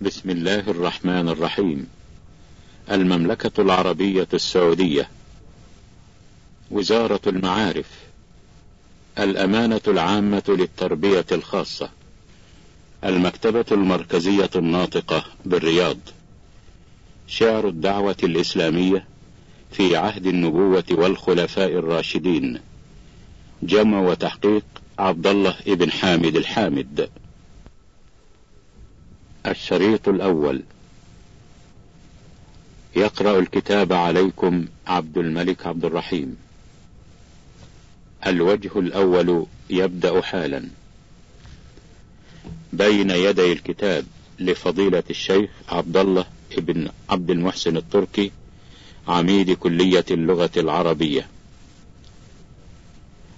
بسم الله الرحمن الرحيم. المملكة العربية السعودية. وزارة المعارف. الأمانة العامة للتربية الخاصة. المكتبة المركزية الناطقة بالرياض. شعر الدعوة الإسلامية في عهد النبوة والخلفاء الراشدين. جمع وتحقيق عبد الله بن حامد الحامد. الشريط الأول. يقرأ الكتاب عليكم عبد الملك عبد الرحيم. الوجه الأول يبدأ حالا. بين يدي الكتاب لفضيلة الشيخ عبد الله بن عبد المحسن التركي عميد كلية اللغة العربية.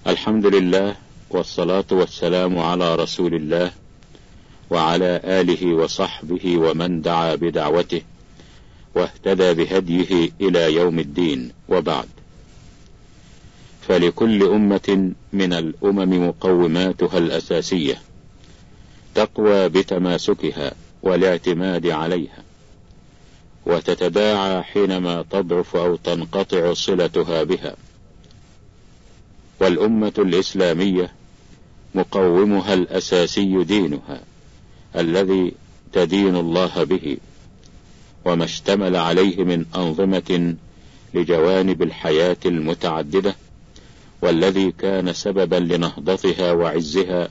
الحمد لله والصلاة والسلام على رسول الله وعلى آله وصحبه ومن دعا بدعوته واهتدى بهديه إلى يوم الدين وبعد. فلكل أمة من الأمم مقوماتها الأساسية تقوى بتماسكها والاعتماد عليها وتتداعى حينما تضعف أو تنقطع صلتها بها. والأمة الإسلامية مقومها الأساسي دينها. الذي تدين الله به وما اشتمل عليه من أنظمة لجوانب الحياة المتعددة والذي كان سببا لنهضتها وعزها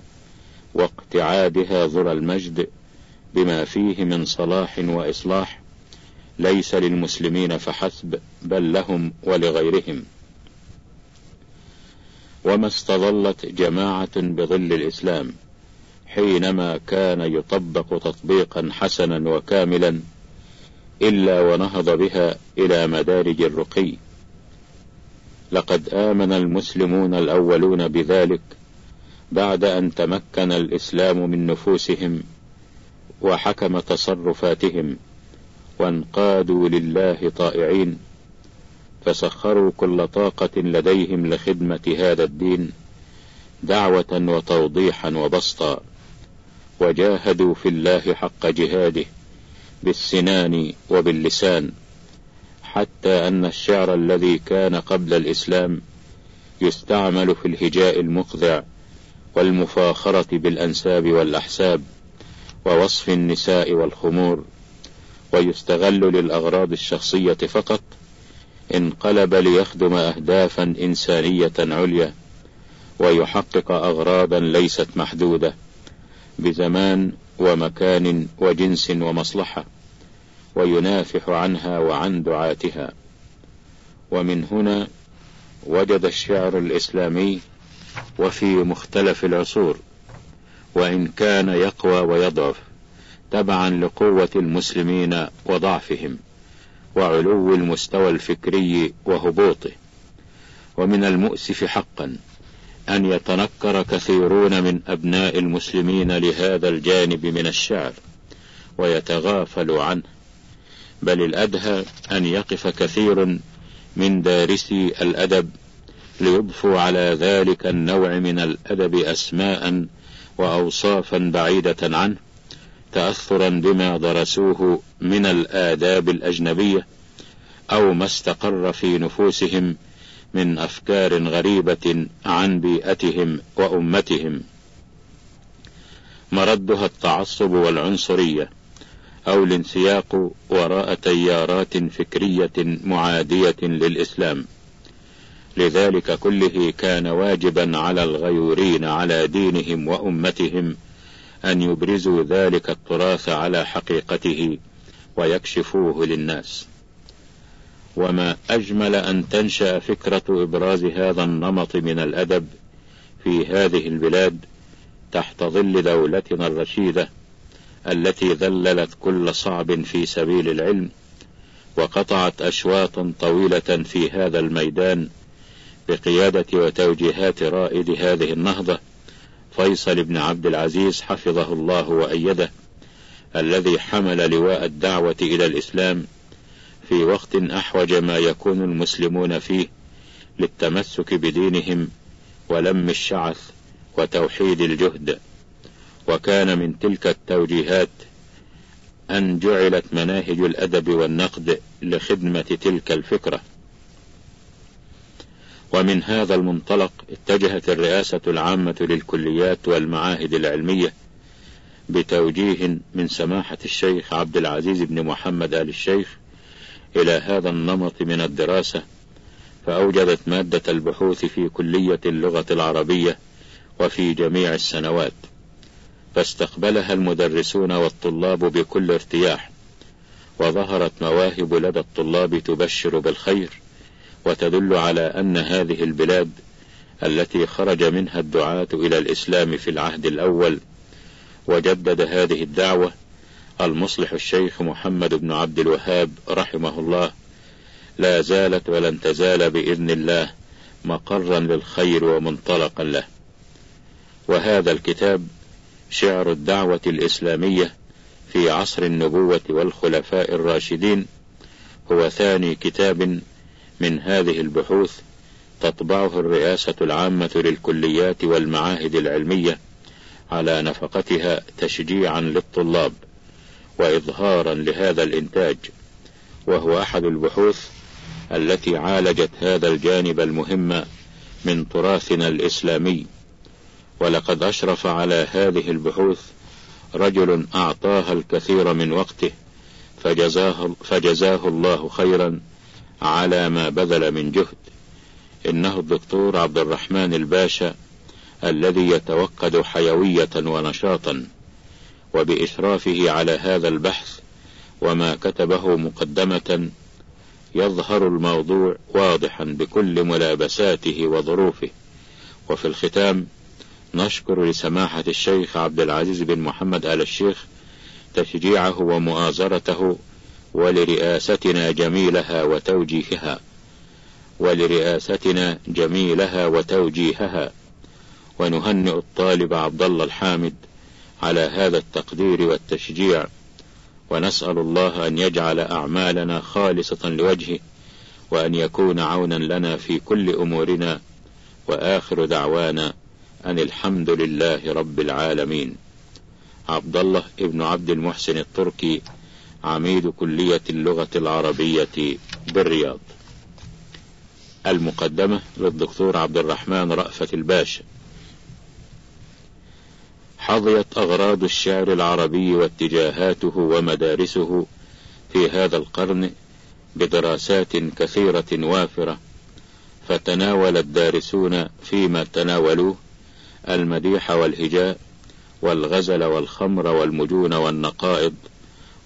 واقتعادها ذرى المجد بما فيه من صلاح وإصلاح ليس للمسلمين فحسب بل لهم ولغيرهم. وما استظلت جماعة بظل الإسلام حينما كان يطبق تطبيقا حسنا وكاملا إلا ونهض بها إلى مدارج الرقي. لقد آمن المسلمون الأولون بذلك بعد أن تمكن الإسلام من نفوسهم وحكم تصرفاتهم وانقادوا لله طائعين فسخروا كل طاقة لديهم لخدمة هذا الدين دعوة وتوضيحا وبسطا. وجاهدوا في الله حق جهاده بالسنان وباللسان حتى أن الشعر الذي كان قبل الإسلام يستعمل في الهجاء المخذع والمفاخرة بالأنساب والأحساب ووصف النساء والخمور ويستغل للأغراض الشخصية فقط انقلب ليخدم أهدافا إنسانية عليا ويحقق أغراضا ليست محدودة. بزمان ومكان وجنس ومصلحة وينافح عنها وعن دعاتها. ومن هنا وجد الشعر الإسلامي وفي مختلف العصور وإن كان يقوى ويضعف تبعا لقوة المسلمين وضعفهم وعلو المستوى الفكري وهبوطه. ومن المؤسف حقا أن يتنكر كثيرون من أبناء المسلمين لهذا الجانب من الشعر ويتغافل عنه. بل الأدهى أن يقف كثير من دارسي الأدب ليضفوا على ذلك النوع من الأدب أسماء وأوصافا بعيدة عنه تأثرا بما درسوه من الآداب الأجنبية أو ما استقر في نفوسهم من أفكار غريبة عن بيئتهم وأمتهم. مردها التعصب والعنصرية أو الانسياق وراء تيارات فكرية معادية للإسلام. لذلك كله كان واجبا على الغيورين على دينهم وأمتهم أن يبرزوا ذلك التراث على حقيقته ويكشفوه للناس. وما أجمل أن تنشأ فكرة إبراز هذا النمط من الأدب في هذه البلاد تحت ظل دولتنا الرشيدة التي ذللت كل صعب في سبيل العلم وقطعت أشواطا طويلة في هذا الميدان بقيادة وتوجيهات رائد هذه النهضة فيصل بن عبد العزيز حفظه الله وأيده الذي حمل لواء الدعوة إلى الإسلام في وقت أحوج ما يكون المسلمون فيه للتمسك بدينهم ولم الشعث وتوحيد الجهد. وكان من تلك التوجيهات أن جعلت مناهج الأدب والنقد لخدمة تلك الفكرة. ومن هذا المنطلق اتجهت الرئاسة العامة للكليات والمعاهد العلمية بتوجيه من سماحة الشيخ عبد العزيز بن محمد آل الشيخ إلى هذا النمط من الدراسة فأوجدت مادة البحوث في كلية اللغة العربية وفي جميع السنوات فاستقبلها المدرسون والطلاب بكل ارتياح وظهرت مواهب لدى الطلاب تبشر بالخير وتدل على أن هذه البلاد التي خرج منها الدعاة إلى الإسلام في العهد الأول وجدد هذه الدعوة المصلح الشيخ محمد بن عبد الوهاب رحمه الله. لا زالت ولن تزال بإذن الله مقرا للخير ومنطلقا له. وهذا الكتاب شعر الدعوة الإسلامية في عصر النبوة والخلفاء الراشدين. هو ثاني كتاب من هذه البحوث تطبعه الرئاسة العامة للكليات والمعاهد العلمية على نفقتها تشجيعا للطلاب. وإظهارا لهذا الإنتاج وهو أحد البحوث التي عالجت هذا الجانب المهم من تراثنا الإسلامي. ولقد أشرف على هذه البحوث رجل أعطاها الكثير من وقته فجزاه, فجزاه الله خيرا على ما بذل من جهد. إنه الدكتور عبد الرحمن الباشا الذي يتوقد حيوية ونشاطا. وبإشرافه على هذا البحث وما كتبه مقدمة يظهر الموضوع واضحا بكل ملابساته وظروفه. وفي الختام نشكر لسماحة الشيخ عبد العزيز بن محمد آل الشيخ تشجيعه ومؤازرته ولرئاستنا جميلها وتوجيهها. ولرئاستنا جميلها وتوجيهها. ونهنئ الطالب عبد الله الحامد على هذا التقدير والتشجيع ونسأل الله أن يجعل أعمالنا خالصة لوجهه وأن يكون عونا لنا في كل أمورنا وآخر دعوانا أن الحمد لله رب العالمين. عبد الله ابن عبد المحسن التركي عميد كلية اللغة العربية بالرياض. المقدمة للدكتور عبد الرحمن رأفت الباشا حظيت أغراض الشعر العربي واتجاهاته ومدارسه في هذا القرن بدراسات كثيرة وافرة فتناول الدارسون فيما تناولوه المديح والهجاء والغزل والخمر والمجون والنقائض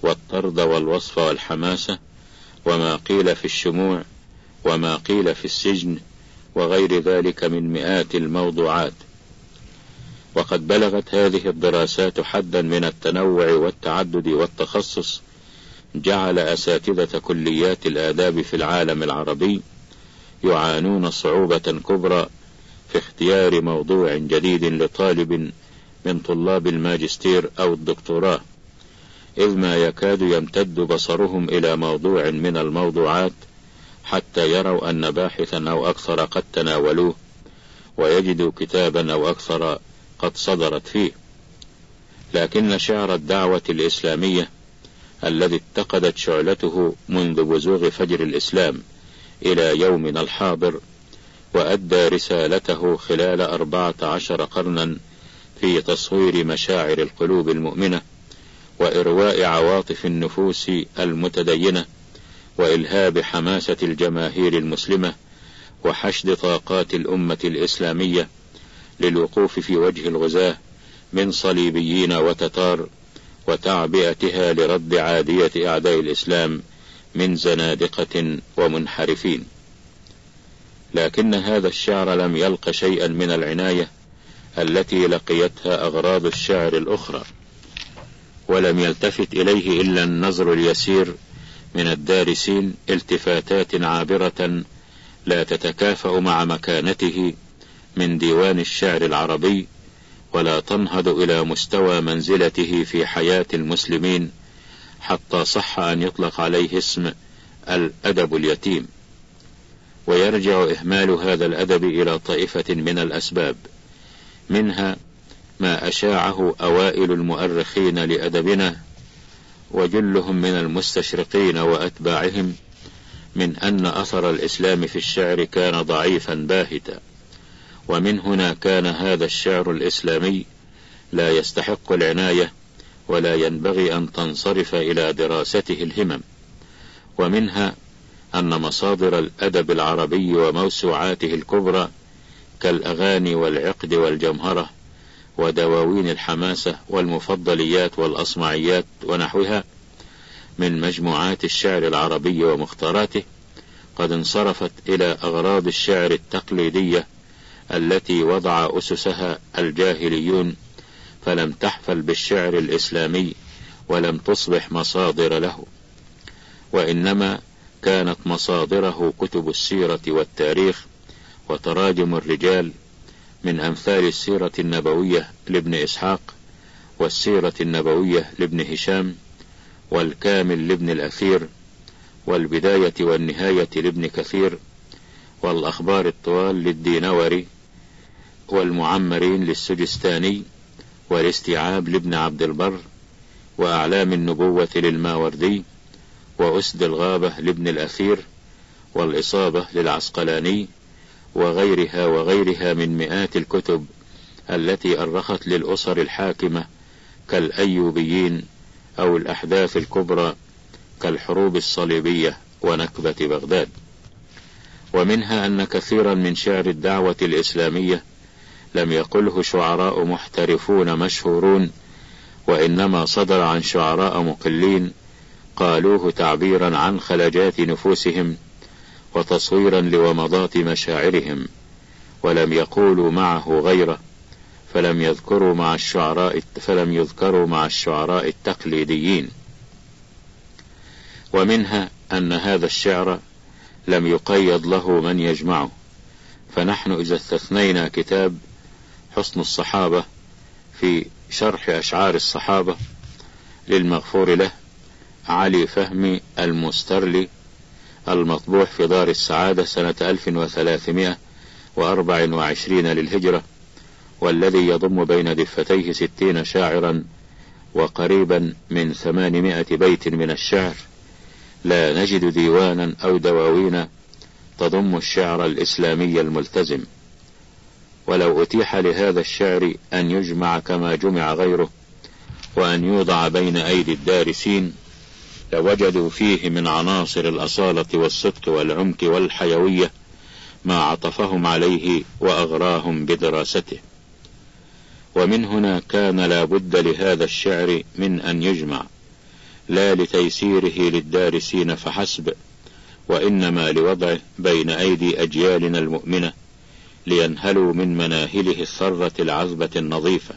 والطرد والوصف والحماسة وما قيل في الشموع وما قيل في السجن وغير ذلك من مئات الموضوعات. وقد بلغت هذه الدراسات حدا من التنوع والتعدد والتخصص جعل أساتذة كليات الآداب في العالم العربي يعانون صعوبة كبرى في اختيار موضوع جديد لطالب من طلاب الماجستير أو الدكتوراه إذ ما يكاد يمتد بصرهم إلى موضوع من الموضوعات حتى يروا أن باحثا أو أكثر قد تناولوه ويجدوا كتابا أو أكثر قد صدرت فيه. لكن شعر الدعوة الإسلامية الذي اتقدت شعلته منذ بزوغ فجر الإسلام إلى يومنا الحاضر وأدى رسالته خلال أربعة عشر قرنا في تصوير مشاعر القلوب المؤمنة وإرواء عواطف النفوس المتدينة وإلهاب حماسة الجماهير المسلمة وحشد طاقات الأمة الإسلامية للوقوف في وجه الغزاة من صليبيين وتتار وتعبئتها لرد عادية أعداء الإسلام من زنادقة ومنحرفين. لكن هذا الشعر لم يلق شيئا من العناية التي لقيتها أغراض الشعر الأخرى ولم يلتفت إليه إلا النظر اليسير من الدارسين التفاتات عابرة لا تتكافأ مع مكانته من ديوان الشعر العربي ولا تنهض إلى مستوى منزلته في حياة المسلمين حتى صح أن يطلق عليه اسم الأدب اليتيم. ويرجع إهمال هذا الأدب إلى طائفة من الأسباب منها ما أشاعه أوائل المؤرخين لأدبنا وجلهم من المستشرقين وأتباعهم من أن أثر الإسلام في الشعر كان ضعيفا باهتا. ومن هنا كان هذا الشعر الإسلامي لا يستحق العناية ولا ينبغي أن تنصرف إلى دراسته الهمم ومنها أن مصادر الأدب العربي وموسوعاته الكبرى كالأغاني والعقد والجمهرة ودواوين الحماسة والمفضليات والأصمعيات ونحوها من مجموعات الشعر العربي ومختاراته قد انصرفت إلى أغراض الشعر التقليدية التي وضع أسسها الجاهليون فلم تحفل بالشعر الإسلامي ولم تصبح مصادر له. وإنما كانت مصادره كتب السيرة والتاريخ وتراجم الرجال من أمثال السيرة النبوية لابن إسحاق والسيرة النبوية لابن هشام والكامل لابن الأثير والبداية والنهاية لابن كثير والأخبار الطوال للدينوري والمعمرين للسجستاني والاستيعاب لابن عبد البر وأعلام النبوة للماوردي وأسد الغابة لابن الأثير والإصابة للعسقلاني وغيرها وغيرها من مئات الكتب التي أرخت للأسر الحاكمة كالأيوبيين أو الأحداث الكبرى كالحروب الصليبية ونكبة بغداد. ومنها أن كثيرا من شعر الدعوة الإسلامية لم يقله شعراء محترفون مشهورون وإنما صدر عن شعراء مقلين قالوه تعبيرا عن خلجات نفوسهم وتصويرا لومضات مشاعرهم ولم يقولوا معه غيره فلم يذكروا مع الشعراء فلم يذكروا مع الشعراء التقليديين. ومنها أن هذا الشعر لم يقيد له من يجمعه فنحن إذا استثنينا كتاب حسن الصحابة في شرح أشعار الصحابة للمغفور له علي فهمي المسترلي المطبوع في دار السعادة سنة 1324 للهجرة والذي يضم بين دفتيه ستين شاعرا وقريبا من ثمانمائة بيت من الشعر. لا نجد ديوانا أو دواوين تضم الشعر الإسلامي الملتزم. ولو أتيح لهذا الشعر أن يجمع كما جمع غيره وأن يوضع بين أيدي الدارسين لوجدوا فيه من عناصر الأصالة والصدق والعمق والحيوية ما عطفهم عليه وأغراهم بدراسته. ومن هنا كان لا بد لهذا الشعر من أن يجمع لا لتيسيره للدارسين فحسب وإنما لوضعه بين أيدي أجيالنا المؤمنة لينهلوا من مناهله الثرة العذبة النظيفة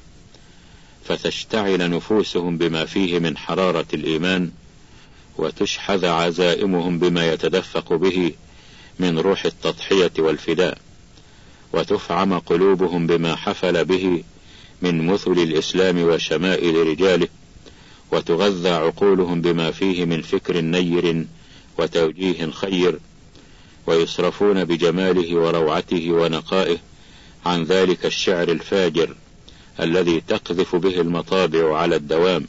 فتشتعل نفوسهم بما فيه من حرارة الإيمان وتشحذ عزائمهم بما يتدفق به من روح التضحية والفداء وتفعم قلوبهم بما حفل به من مثل الإسلام وشمائل رجاله وتغذى عقولهم بما فيه من فكر نير وتوجيه خير. ويصرفون بجماله وروعته ونقائه عن ذلك الشعر الفاجر الذي تقذف به المطابع على الدوام.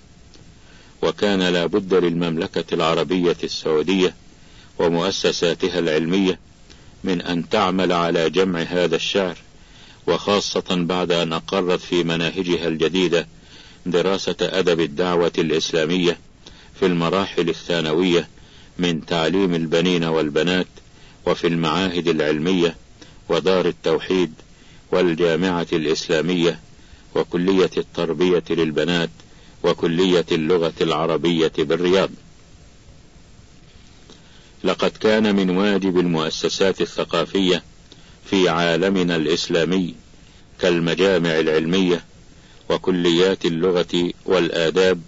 وكان لا بد للمملكة العربية السعودية ومؤسساتها العلمية من أن تعمل على جمع هذا الشعر وخاصة بعد أن أقرت في مناهجها الجديدة دراسة أدب الدعوة الإسلامية في المراحل الثانوية من تعليم البنين والبنات وفي المعاهد العلمية ودار التوحيد والجامعة الإسلامية وكلية التربية للبنات وكلية اللغة العربية بالرياض. لقد كان من واجب المؤسسات الثقافية في عالمنا الإسلامي كالمجامع العلمية وكليات اللغة والآداب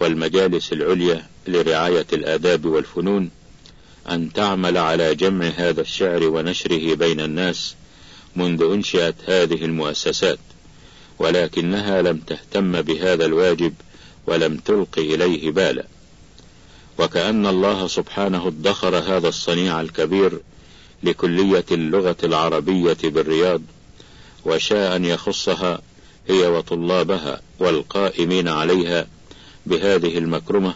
والمجالس العليا لرعاية الآداب والفنون أن تعمل على جمع هذا الشعر ونشره بين الناس منذ أنشأت هذه المؤسسات ولكنها لم تهتم بهذا الواجب ولم تلق إليه بالا. وكأن الله سبحانه ادخر هذا الصنيع الكبير لكلية اللغة العربية بالرياض وشاء أن يخصها هي وطلابها والقائمين عليها بهذه المكرمة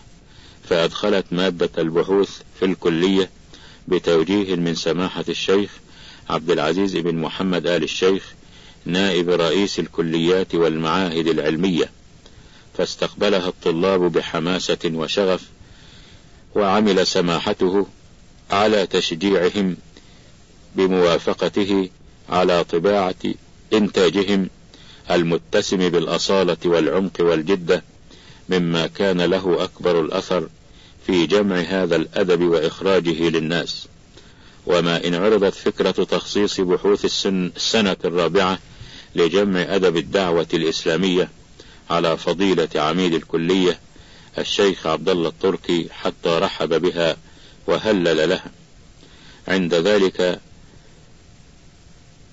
فأدخلت مادة البحوث في الكلية بتوجيه من سماحة الشيخ عبد العزيز بن محمد آل الشيخ نائب رئيس الكليات والمعاهد العلمية. فاستقبلها الطلاب بحماسة وشغف وعمل سماحته على تشجيعهم بموافقته على طباعة إنتاجهم المتسم بالأصالة والعمق والجدة مما كان له أكبر الأثر في جمع هذا الأدب وإخراجه للناس. وما إن عرضت فكرة تخصيص بحوث السن السنة الرابعة لجمع أدب الدعوة الإسلامية على فضيلة عميد الكلية الشيخ عبد الله التركي حتى رحب بها وهلل لها. عند ذلك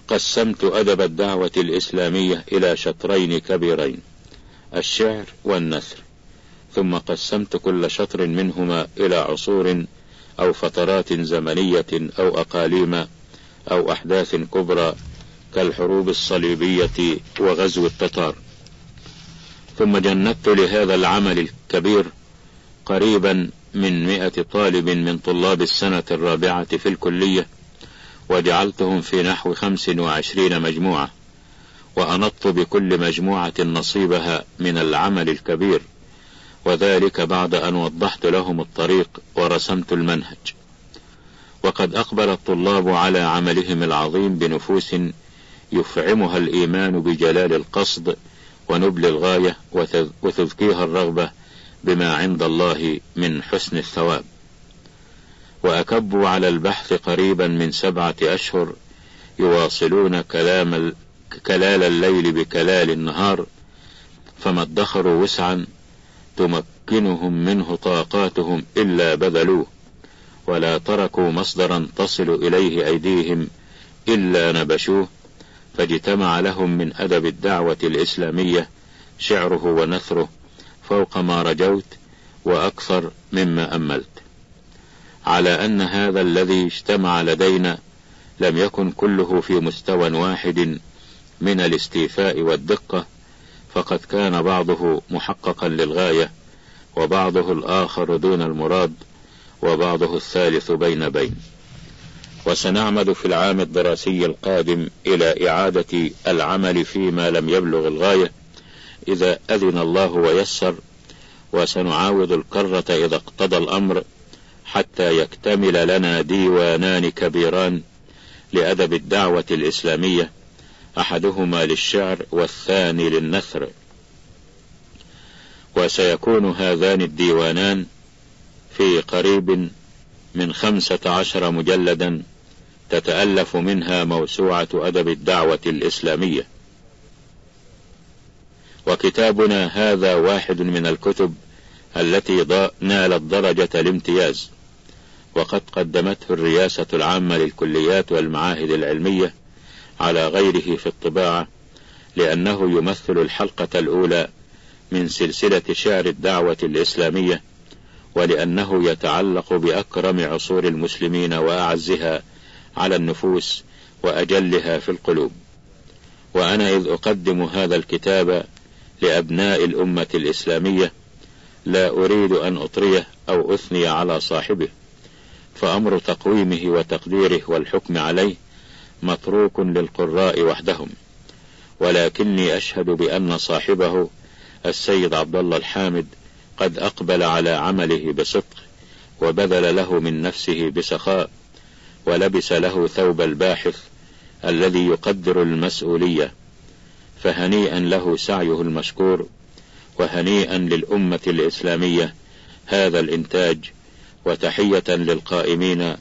قسمت أدب الدعوة الإسلامية إلى شطرين كبيرين الشعر والنثر. ثم قسمت كل شطر منهما إلى عصور أو فترات زمنية أو أقاليم أو أحداث كبرى كالحروب الصليبية وغزو التتار. ثم جندت لهذا العمل الكبير قريبا من مئة طالب من طلاب السنة الرابعة في الكلية وجعلتهم في نحو خمس وعشرين مجموعة وأنطت بكل مجموعة نصيبها من العمل الكبير. وذلك بعد أن وضحت لهم الطريق ورسمت المنهج. وقد أقبل الطلاب على عملهم العظيم بنفوس يفعمها الإيمان بجلال القصد ونبل الغاية وتذكيها الرغبة بما عند الله من حسن الثواب. وأكبوا على البحث قريبا من سبعة أشهر يواصلون كلام كلال الليل بكلال النهار فما ادخروا وسعا تمكنهم منه طاقاتهم إلا بذلوه ولا تركوا مصدرا تصل إليه أيديهم إلا نبشوه فاجتمع لهم من أدب الدعوة الإسلامية شعره ونثره فوق ما رجوت وأكثر مما أملت. على أن هذا الذي اجتمع لدينا لم يكن كله في مستوى واحد من الاستيفاء والدقة فقد كان بعضه محققا للغاية وبعضه الآخر دون المراد وبعضه الثالث بين بين. وسنعمد في العام الدراسي القادم إلى إعادة العمل فيما لم يبلغ الغاية إذا أذن الله ويسر وسنعاود الكرة إذا اقتضى الأمر حتى يكتمل لنا ديوانان كبيران لأدب الدعوة الإسلامية. أحدهما للشعر والثاني للنثر. وسيكون هذان الديوانان في قريب من خمسة عشر مجلدا تتألف منها موسوعة أدب الدعوة الإسلامية. وكتابنا هذا واحد من الكتب التي نالت درجة الامتياز. وقد قدمته الرئاسة العامة للكليات والمعاهد العلمية على غيره في الطباعة لأنه يمثل الحلقة الأولى من سلسلة شعر الدعوة الإسلامية ولأنه يتعلق بأكرم عصور المسلمين وأعزها على النفوس وأجلها في القلوب. وأنا إذ أقدم هذا الكتاب لأبناء الأمة الإسلامية لا أريد أن أطريه أو أثني على صاحبه فأمر تقويمه وتقديره والحكم عليه متروك للقراء وحدهم. ولكني أشهد بأن صاحبه السيد عبد الله الحامد قد أقبل على عمله بصدق وبذل له من نفسه بسخاء ولبس له ثوب الباحث الذي يقدر المسؤولية فهنيئا له سعيه المشكور وهنيئا للأمة الإسلامية هذا الإنتاج وتحية للقائمين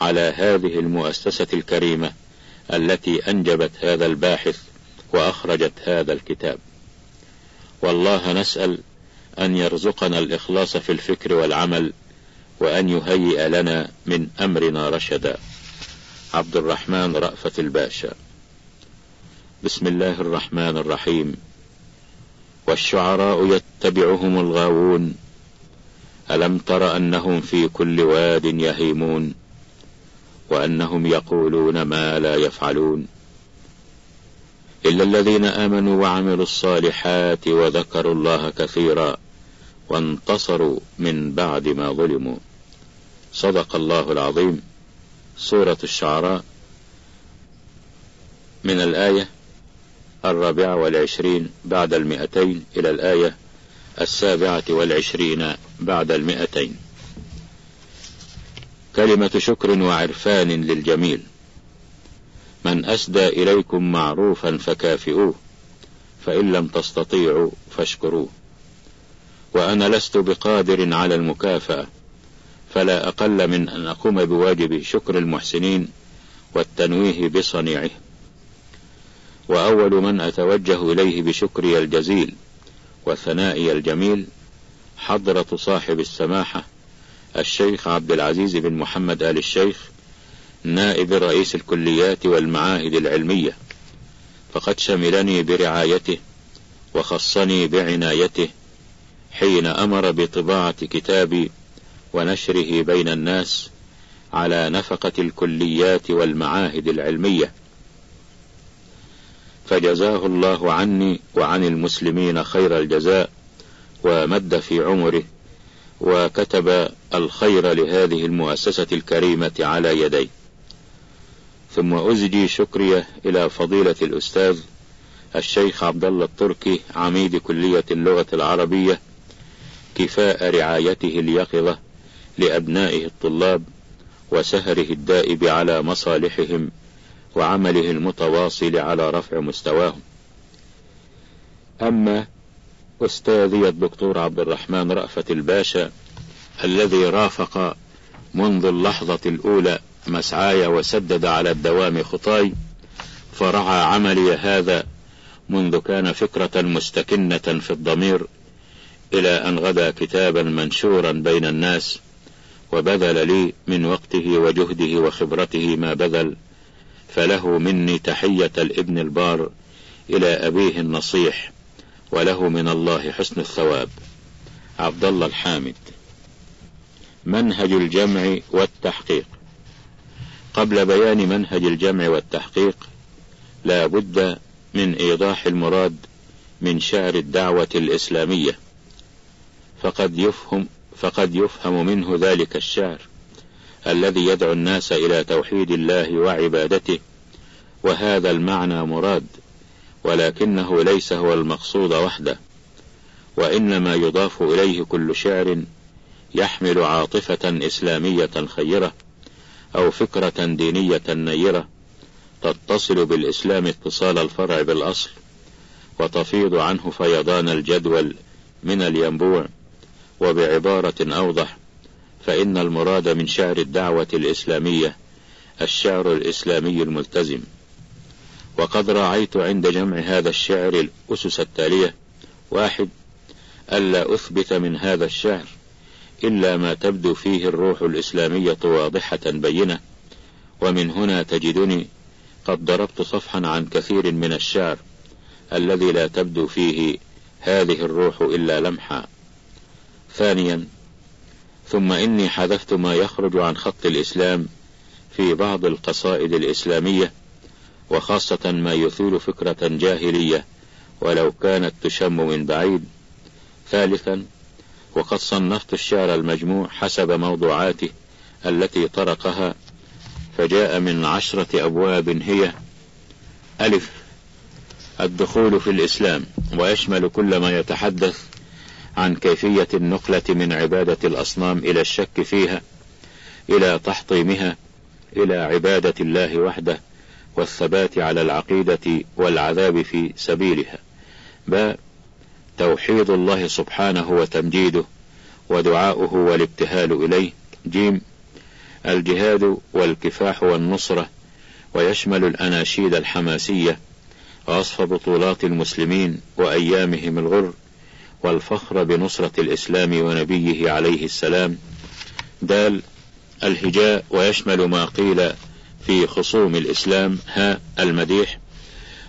على هذه المؤسسة الكريمة. التي أنجبت هذا الباحث وأخرجت هذا الكتاب. والله نسأل أن يرزقنا الإخلاص في الفكر والعمل وأن يهيئ لنا من أمرنا رشدا. عبد الرحمن رأفة الباشا. بسم الله الرحمن الرحيم. والشعراء يتبعهم الغاوون. ألم تر أنهم في كل واد يهيمون؟ وأنهم يقولون ما لا يفعلون. إلا الذين آمنوا وعملوا الصالحات وذكروا الله كثيرا وانتصروا من بعد ما ظلموا. صدق الله العظيم. سورة الشعراء من الآية الرابعة والعشرين بعد المئتين إلى الآية السابعة والعشرين بعد المئتين. كلمة شكر وعرفان للجميل. من أسدى إليكم معروفا فكافئوه فإن لم تستطيعوا فاشكروه. وأنا لست بقادر على المكافأة فلا أقل من أن أقوم بواجب شكر المحسنين والتنويه بصنيعه. وأول من أتوجه إليه بشكري الجزيل وثنائي الجميل حضرة صاحب السماحة الشيخ عبد العزيز بن محمد آل الشيخ نائب رئيس الكليات والمعاهد العلمية. فقد شملني برعايته وخصني بعنايته حين أمر بطباعة كتابي ونشره بين الناس على نفقة الكليات والمعاهد العلمية. فجزاه الله عني وعن المسلمين خير الجزاء ومد في عمره وكتب الخير لهذه المؤسسة الكريمة على يديه ثم أزجي شكري إلى فضيلة الأستاذ الشيخ عبد الله التركي عميد كلية اللغة العربية كفاء رعايته اليقظة لأبنائه الطلاب وسهره الدائب على مصالحهم وعمله المتواصل على رفع مستواهم. أما أستاذي الدكتور عبد الرحمن رأفت الباشا الذي رافق منذ اللحظة الأولى مسعاي وسدد على الدوام خطاي فرعى عملي هذا منذ كان فكرة مستكنة في الضمير إلى أن غدا كتابا منشورا بين الناس وبذل لي من وقته وجهده وخبرته ما بذل فله مني تحية الإبن البار إلى أبيه النصيح وله من الله حسن الثواب. عبد الله الحامد. منهج الجمع والتحقيق. قبل بيان منهج الجمع والتحقيق لا بد من إيضاح المراد من شعر الدعوة الإسلامية. فقد يفهم فقد يفهم منه ذلك الشعر الذي يدعو الناس إلى توحيد الله وعبادته وهذا المعنى مراد ولكنه ليس هو المقصود وحده وإنما يضاف إليه كل شعر يحمل عاطفة إسلامية خيرة أو فكرة دينية نيرة تتصل بالإسلام اتصال الفرع بالأصل وتفيض عنه فيضان الجدول من الينبوع وبعبارة أوضح فإن المراد من شعر الدعوة الإسلامية الشعر الإسلامي الملتزم وقد راعيت عند جمع هذا الشعر الأسس التالية واحد ألا أثبت من هذا الشعر إلا ما تبدو فيه الروح الإسلامية واضحة بينة. ومن هنا تجدني قد ضربت صفحا عن كثير من الشعر الذي لا تبدو فيه هذه الروح إلا لمحا. ثانيا ثم إني حذفت ما يخرج عن خط الإسلام في بعض القصائد الإسلامية وخاصة ما يثير فكرة جاهلية ولو كانت تشم من بعيد. ثالثا وقد صنفت الشعر المجموع حسب موضوعاته التي طرقها فجاء من عشرة أبواب هي ألف الدخول في الإسلام ويشمل كل ما يتحدث عن كيفية النقلة من عبادة الأصنام إلى الشك فيها إلى تحطيمها إلى عبادة الله وحده والثبات على العقيدة والعذاب في سبيلها. باء توحيد الله سبحانه وتمجيده ودعاؤه والابتهال إليه. جيم. الجهاد والكفاح والنصرة ويشمل الأناشيد الحماسية وأصف بطولات المسلمين وأيامهم الغر والفخر بنصرة الإسلام ونبيه عليه السلام. دال. الهجاء ويشمل ما قيل في خصوم الإسلام. ها. المديح.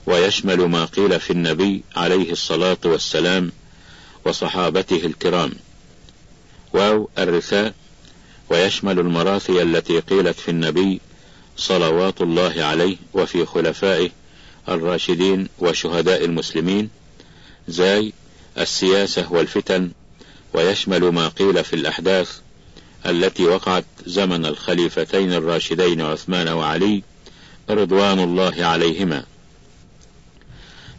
ويشمل ما قيل في النبي عليه الصلاة والسلام وصحابته الكرام. واو الرثاء ويشمل المراثي التي قيلت في النبي صلوات الله عليه وفي خلفائه الراشدين وشهداء المسلمين. زاي السياسة والفتن. ويشمل ما قيل في الأحداث التي وقعت زمن الخليفتين الراشدين عثمان وعلي رضوان الله عليهما.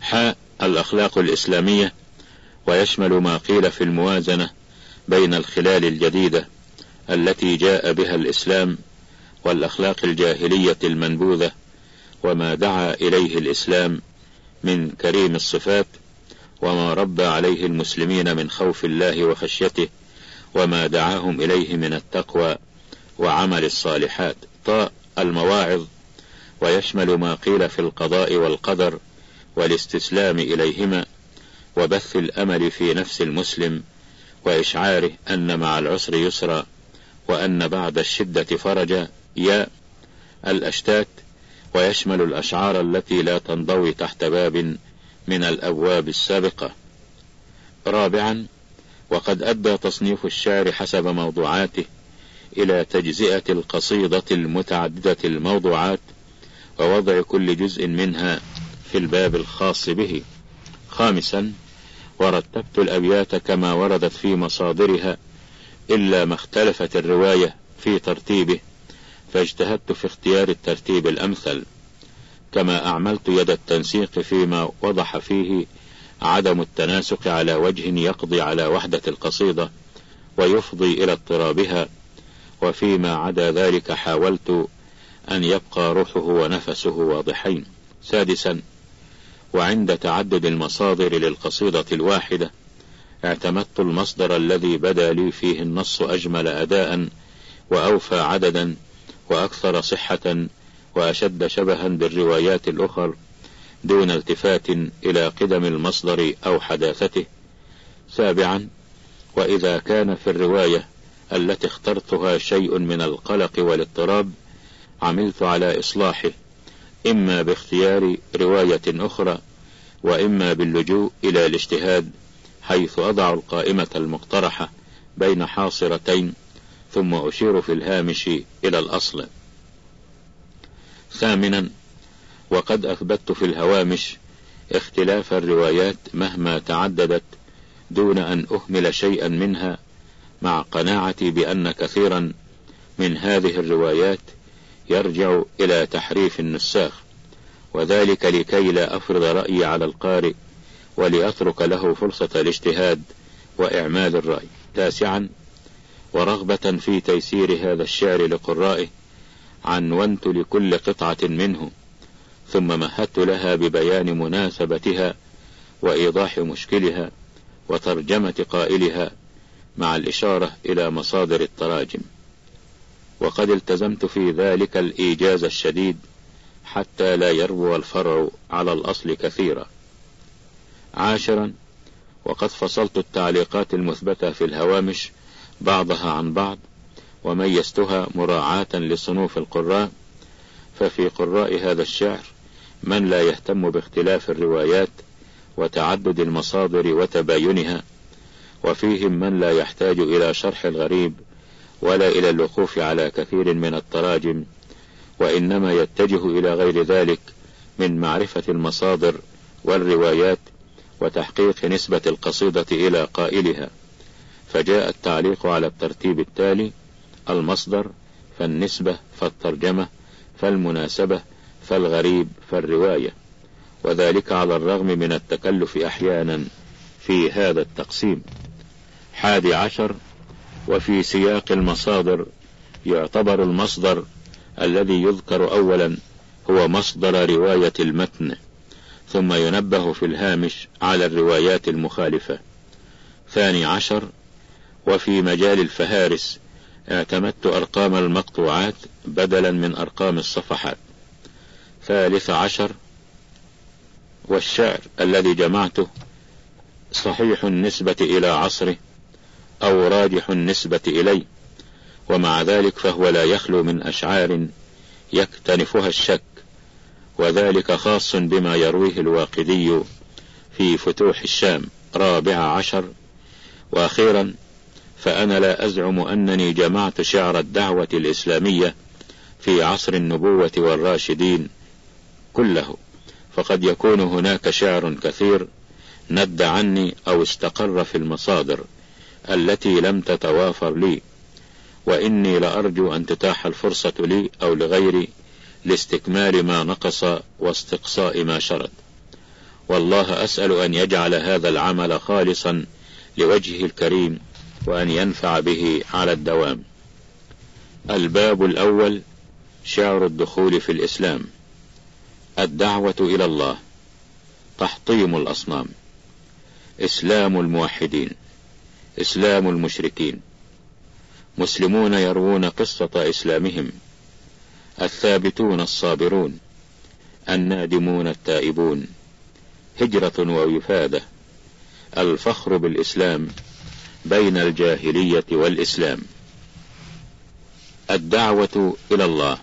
حاء الأخلاق الإسلامية ويشمل ما قيل في الموازنة بين الخلال الجديدة التي جاء بها الإسلام والأخلاق الجاهلية المنبوذة وما دعا إليه الإسلام من كريم الصفات وما ربى عليه المسلمين من خوف الله وخشيته وما دعاهم إليه من التقوى وعمل الصالحات. طاء المواعظ ويشمل ما قيل في القضاء والقدر والاستسلام إليهما وبث الأمل في نفس المسلم وإشعاره أن مع العسر يسرا وأن بعد الشدة فرجا يا الأشتات ويشمل الأشعار التي لا تنضوي تحت باب من الأبواب السابقة. رابعا وقد أدى تصنيف الشعر حسب موضوعاته إلى تجزئة القصيدة المتعددة الموضوعات ووضع كل جزء منها في الباب الخاص به. خامسا ورتبت الأبيات كما وردت في مصادرها إلا ما اختلفت الرواية في ترتيبه فاجتهدت في اختيار الترتيب الأمثل. كما أعملت يد التنسيق فيما وضح فيه عدم التناسق على وجه يقضي على وحدة القصيدة ويفضي إلى اضطرابها وفيما عدا ذلك حاولت أن يبقى روحه ونفسه واضحين. سادسا وعند تعدد المصادر للقصيدة الواحدة اعتمدت المصدر الذي بدا لي فيه النص أجمل أداء وأوفى عددا وأكثر صحة وأشد شبها بالروايات الأخر دون التفات إلى قدم المصدر أو حداثته. سابعا وإذا كان في الرواية التي اخترتها شيء من القلق والاضطراب عملت على إصلاحه إما باختيار رواية أخرى وإما باللجوء إلى الاجتهاد حيث أضع القائمة المقترحة بين حاصرتين ثم أشير في الهامش إلى الأصل. ثامنا وقد أثبت في الهوامش اختلاف الروايات مهما تعددت دون أن أهمل شيئا منها مع قناعتي بأن كثيرا من هذه الروايات يرجع إلى تحريف النساخ وذلك لكي لا أفرض رأيي على القارئ ولأترك له فرصة الاجتهاد وإعمال الرأي. تاسعا ورغبة في تيسير هذا الشعر لقرائه عنونت لكل قطعة منه ثم مهدت لها ببيان مناسبتها وإيضاح مشكلها وترجمة قائلها مع الإشارة إلى مصادر التراجم. وقد التزمت في ذلك الإيجاز الشديد حتى لا يربو الفرع على الأصل كثيرا. عاشرا وقد فصلت التعليقات المثبتة في الهوامش بعضها عن بعض وميزتها مراعاة لصنوف القراء ففي قراء هذا الشعر من لا يهتم باختلاف الروايات وتعدد المصادر وتباينها وفيهم من لا يحتاج إلى شرح الغريب ولا إلى الوقوف على كثير من التراجم وإنما يتجه إلى غير ذلك من معرفة المصادر والروايات وتحقيق نسبة القصيدة إلى قائلها. فجاء التعليق على الترتيب التالي المصدر فالنسبة فالترجمة فالمناسبة فالغريب فالرواية. وذلك على الرغم من التكلف أحيانا في هذا التقسيم. حادي عشر وفي سياق المصادر يعتبر المصدر الذي يذكر أولا هو مصدر رواية المتن ثم ينبه في الهامش على الروايات المخالفة. ثاني عشر وفي مجال الفهارس اعتمدت أرقام المقطوعات بدلا من أرقام الصفحات. ثالث عشر والشعر الذي جمعته صحيح النسبة إلى عصره أو راجح النسبة إليه ومع ذلك فهو لا يخلو من أشعار يكتنفها الشك. وذلك خاص بما يرويه الواقدي في فتوح الشام رابع عشر. وأخيرا فأنا لا أزعم أنني جمعت شعر الدعوة الإسلامية في عصر النبوة والراشدين كله. فقد يكون هناك شعر كثير ند عني أو استقر في المصادر. التي لم تتوافر لي وإني لأرجو أن تتاح الفرصة لي أو لغيري لاستكمال ما نقص واستقصاء ما شرد. والله أسأل أن يجعل هذا العمل خالصا لوجهه الكريم وأن ينفع به على الدوام. الباب الأول شعر الدخول في الإسلام. الدعوة إلى الله تحطيم الأصنام. إسلام الموحدين. إسلام المشركين. مسلمون يروون قصة إسلامهم. الثابتون الصابرون. النادمون التائبون. هجرة ووفادة. الفخر بالإسلام بين الجاهلية والإسلام. الدعوة إلى الله.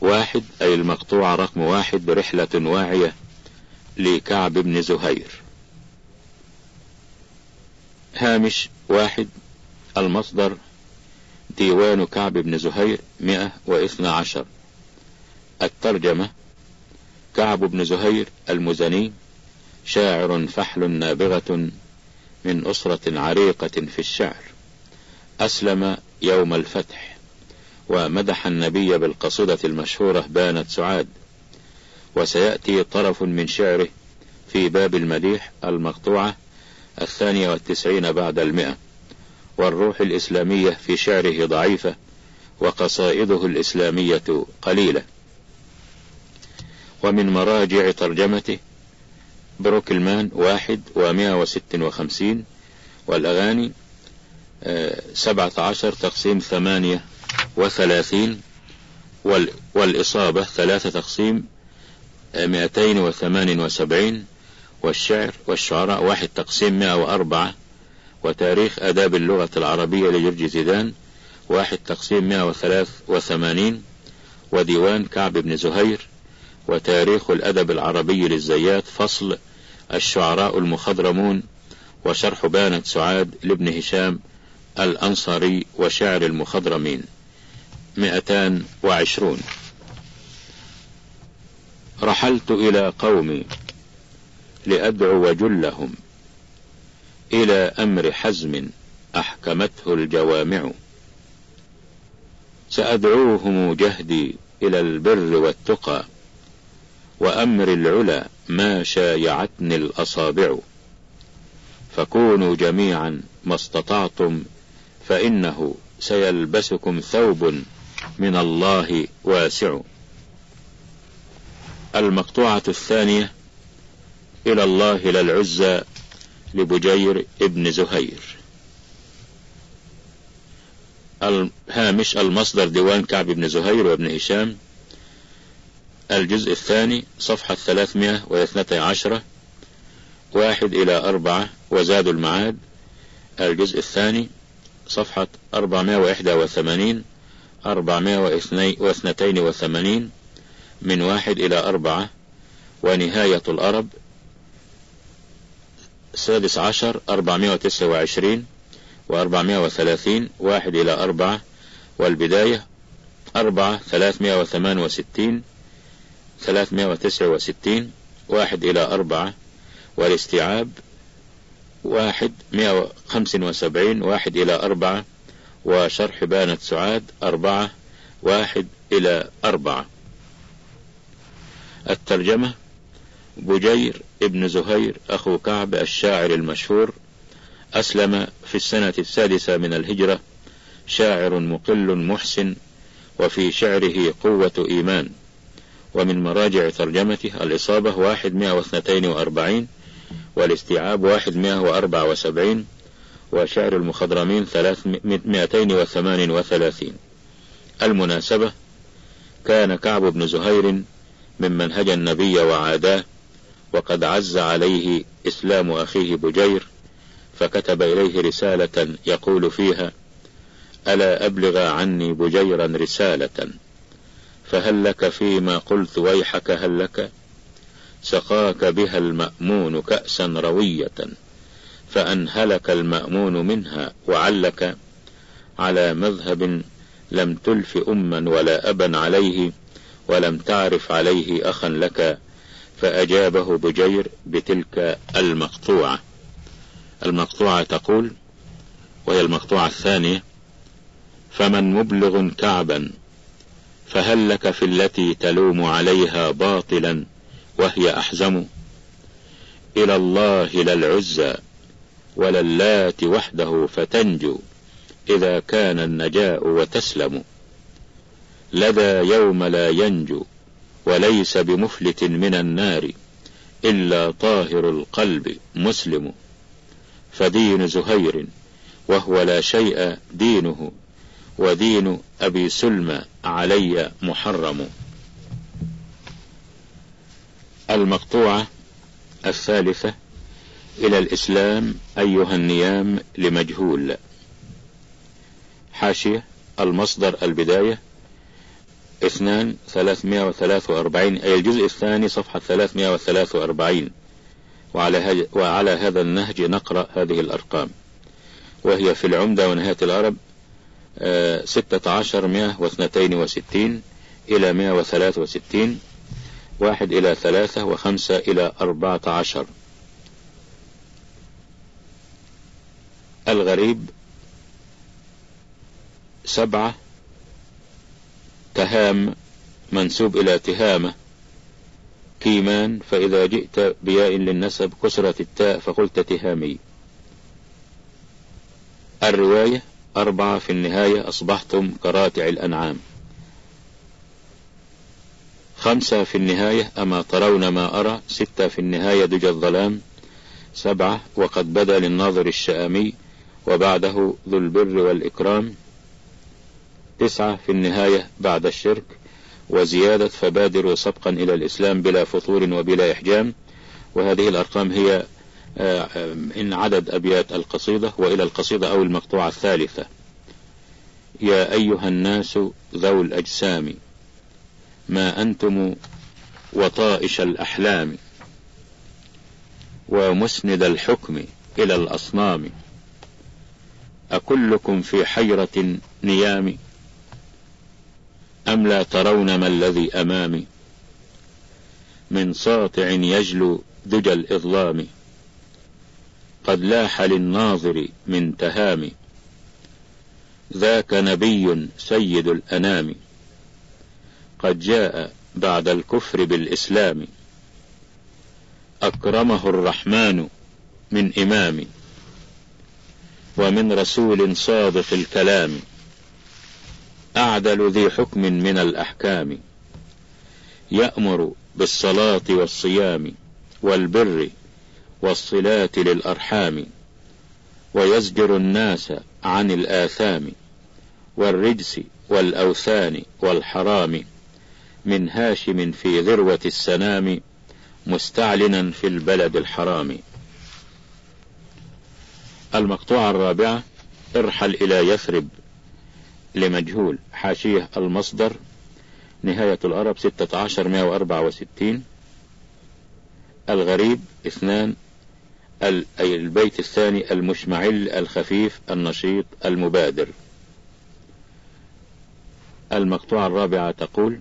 واحد أي المقطوع رقم واحد رحلة واعية لكعب بن زهير. هامش واحد المصدر ديوان كعب بن زهير مئة واثنى عشر. الترجمة كعب بن زهير المزني شاعر فحل نابغة من أسرة عريقة في الشعر. أسلم يوم الفتح ومدح النبي بالقصيدة المشهورة بانت سعاد. وسيأتي طرف من شعره في باب المديح المقطوعة الثانية والتسعين بعد المئة. والروح الإسلامية في شعره ضعيفة وقصائده الإسلامية قليلة. ومن مراجع ترجمته بروكلمان واحد ومائة وست وخمسين والأغاني آه، سبعة عشر تقسيم ثمانية وثلاثين والإصابة ثلاثة تقسيم آه، مئتين وثمان وسبعين والشعر والشعراء واحد تقسيم مئة وأربعة وتاريخ آداب اللغة العربية لجرج زيدان واحد تقسيم مئة وثلاث وثمانين وديوان كعب بن زهير وتاريخ الأدب العربي للزيات فصل الشعراء المخضرمون وشرح بانت سعاد لابن هشام الأنصاري وشعر المخضرمين. مئتان وعشرون. رحلت إلى قومي. لأدعو جلهم إلى أمر حزم أحكمته الجوامع. سأدعوهم جهدي إلى البر والتقى وأمر العلا ما شايعتني الأصابع. فكونوا جميعا ما استطعتم فإنه سيلبسكم ثوب من الله واسع. المقطوعة الثانية إلى الله للعزى لبجير ابن زهير. الهامش المصدر ديوان كعب بن زهير وابن هشام. الجزء الثاني صفحة ثلاثمائة واثنتي عشرة واحد إلى أربعة وزاد المعاد. الجزء الثاني صفحة أربعمائة وإحدى وثمانين أربعمائة واثنتين وثمانين من واحد إلى أربعة ونهاية الأرب السادس عشر أربعمائة وتسعة وعشرين وأربعمائة وثلاثين واحد إلى أربعة والبداية أربعة ثلاثمائة وثمان وستين ثلاثمائة وتسعة وستين واحد إلى أربعة والاستيعاب واحد مائة وخمس وسبعين واحد إلى أربعة وشرح بانت سعاد أربعة واحد إلى أربعة الترجمة بجير ابن زهير أخو كعب الشاعر المشهور أسلم في السنة السادسة من الهجرة شاعر مقل محسن وفي شعره قوة إيمان. ومن مراجع ترجمته الإصابة واحد مئة واثنتين وأربعين والاستيعاب واحد مئة وأربع وسبعين وشعر المخضرمين ثلاثمائتين وثمان وثلاثين. المناسبة كان كعب بن زهير ممن هجى النبي وعاداه وقد عز عليه إسلام أخيه بجير فكتب إليه رسالة يقول فيها ألا أبلغ عني بجيرا رسالة فهل لك فيما قلت ويحك هل لك؟ سقاك بها المأمون كأسا روية فأنهلك المأمون منها وعلك على مذهب لم تلف أما ولا أبا عليه ولم تعرف عليه أخا لك فأجابه بجير بتلك المقطوعة. المقطوعة تقول وهي المقطوعة الثانية فمن مبلغ كعبا فهل لك في التي تلوم عليها باطلا وهي أحزم. إلى الله لا العزى ولا اللات وحده فتنجو إذا كان النجاء وتسلم. لذا يوم لا ينجو. وليس بمفلت من النار إلا طاهر القلب مسلم. فدين زهير وهو لا شيء دينه ودين أبي سلمى علي محرم. المقطوعة الثالثة إلى الإسلام أيها النيام لمجهول. حاشية المصدر البداية اثنان ثلاثمائة وثلاث وأربعين أي الجزء الثاني صفحة ثلاثمائة وثلاث وأربعين. وعلى, وعلى هذا النهج نقرأ هذه الأرقام. وهي في العمدة ونهاية العرب آه، ستة عشر مئة واثنتين وستين إلى مئة وثلاث وستين واحد إلى ثلاثة وخمسة إلى أربعة عشر. الغريب سبعة تهام منسوب إلى تهامة كيمان فإذا جئت بياء للنسب كسرت التاء فقلت تهامي الرواية أربعة في النهاية أصبحتم كراتع الأنعام. خمسة في النهاية أما ترون ما أرى. ستة في النهاية دجى الظلام. سبعة وقد بدا للناظر الشآمي. وبعده ذو البر والإكرام. تسعة في النهاية بعد الشرك وزيادة فبادروا سبقا إلى الإسلام بلا فطور وبلا إحجام. وهذه الأرقام هي آه، إن عدد أبيات القصيدة وإلى القصيدة أو المقطوعة الثالثة. يا أيها الناس ذو الأجسام ما أنتم وطائش الأحلام ومسند الحكم إلى الأصنام. أكلكم في حيرة نيام أم لا ترون ما الذي أمامي؟ من ساطع يجلو دجى الإظلام. قد لاح للناظر من تهام. ذاك نبي سيد الأنام. قد جاء بعد الكفر بالإسلام. أكرمه الرحمن من إمام. ومن رسول صادق الكلام. أعدل ذي حكم من الأحكام. يأمر بالصلاة والصيام والبر والصلاة للأرحام. ويزجر الناس عن الآثام والرجس والأوثان والحرام. من هاشم في ذروة السنام مستعلنا في البلد الحرام. المقطوعة الرابعة ارحل إلى يثرب. لمجهول. حاشية المصدر نهاية الأرب ستة عشر مئة وأربعة وستين. الغريب اثنان. البيت الثاني المشمعل الخفيف النشيط المبادر. المقطوعة الرابعة تقول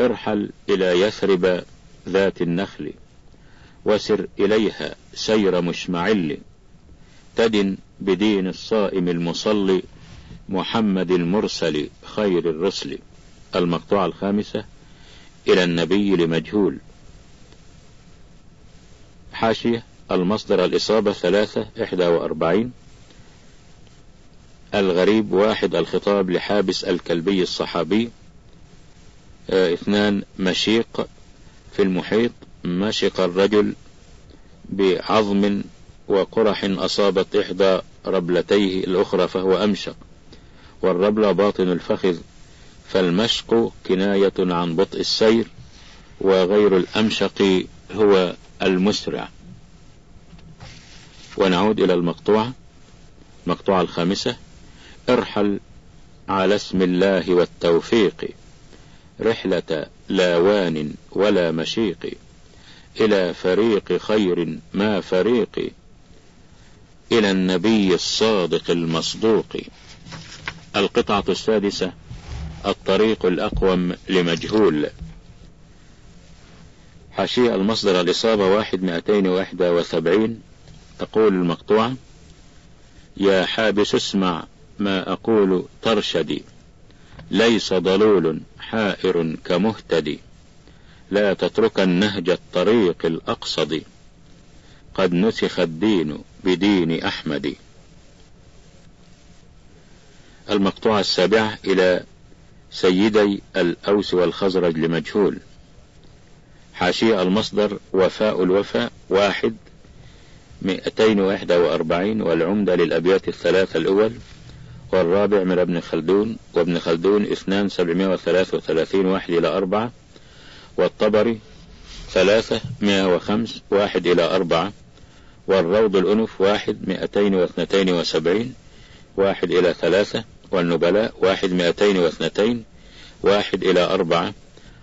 ارحل إلى يثرب ذات النخل وسر إليها سير مشمعل تدن بدين الصائم المصلي محمد المرسل خير الرسل. المقطوعة الخامسة إلى النبي لمجهول حاشية المصدر الإصابة ثلاثة إحدى وأربعين. الغريب واحد الخطاب لحابس الكلبي الصحابي. آه اثنان مشيق في المحيط مشق الرجل بعظم وقرح أصابت إحدى ربلتيه الأخرى فهو أمشق. والربلة باطن الفخذ فالمشق كناية عن بطء السير وغير الأمشق هو المسرع. ونعود إلى المقطوعة. المقطوعة الخامسة. ارحل على اسم الله والتوفيق. رحلة لا وان ولا مشيق. إلى فريق خير ما فريق. إلى النبي الصادق المصدوق. القطعة السادسة الطريق الأقوم لمجهول. حاشية المصدر الإصابة واحد مئتين واحدة وسبعين. تقول المقطوعة يا حابس اسمع ما أقول ترشدي. ليس ضلول حائر كمهتدي. لا تتركن نهج الطريق الأقصد قد نسخ الدين بدين أحمد المقطوعة السابعة إلى سيدي الأوس والخزرج لمجهول. حاشية المصدر وفاء الوفاء واحد مئتين وإحدى وأربعين والعمدة للأبيات الثلاثة الأول والرابع من ابن خلدون وابن خلدون اثنان سبعمائة وثلاث وثلاثين واحد إلى أربعة والطبري ثلاثة مئة وخمس واحد إلى أربعة والروض الأنف واحد مئتين واثنتين وسبعين واحد إلى ثلاثة والنبلاء واحد مئتين واثنتين واحد إلى أربعة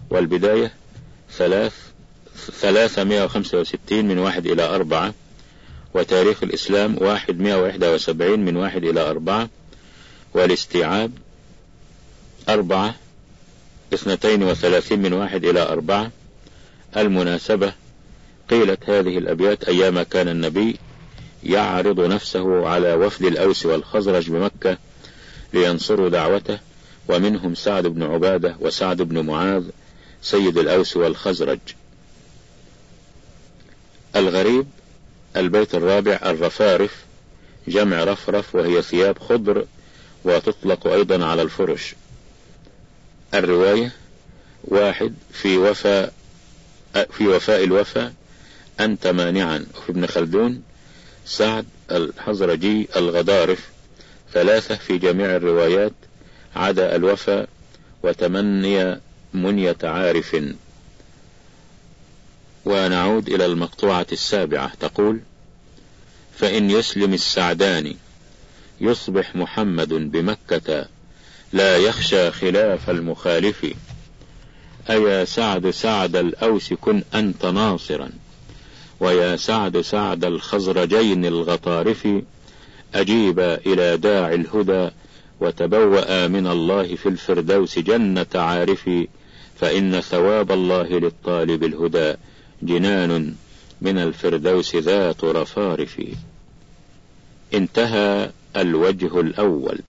والبداية ثلاث ثلاثة مئة وخمسة وستين من واحد إلى أربعة وتاريخ الإسلام واحد مئة وإحدى وسبعين من واحد إلى أربعة والاستيعاب أربعة اثنتين وثلاثين من واحد إلى أربعة المناسبة قيلت هذه الأبيات أيام كان النبي يعرض نفسه على وفد الأوس والخزرج بمكة لينصروا دعوته ومنهم سعد بن عبادة وسعد بن معاذ سيد الأوس والخزرج. الغريب البيت الرابع الرفارف جمع رفرف وهي ثياب خضر وتطلق أيضا على الفرش. الرواية واحد في وفاء في وفاء الوفاء أنت مانعا. وفي ابن خلدون سعد الحزرجي الغضارف ثلاثة في جميع الروايات عدا الوفاء وتمني منية عارف. ونعود إلى المقطوعة السابعة تقول فإن يسلم السعدان يصبح محمد بمكة لا يخشى خلاف المخالف. أيا سعد سعد الأوس كن أنت ناصرا. ويا سعد سعد الخزرجين الغطارف أجيب إلى داعي الهدى وتبوأ من الله في الفردوس جنة عارف فإن ثواب الله للطالب الهدى جنان من الفردوس ذات رفارف. انتهى الوجه الأول.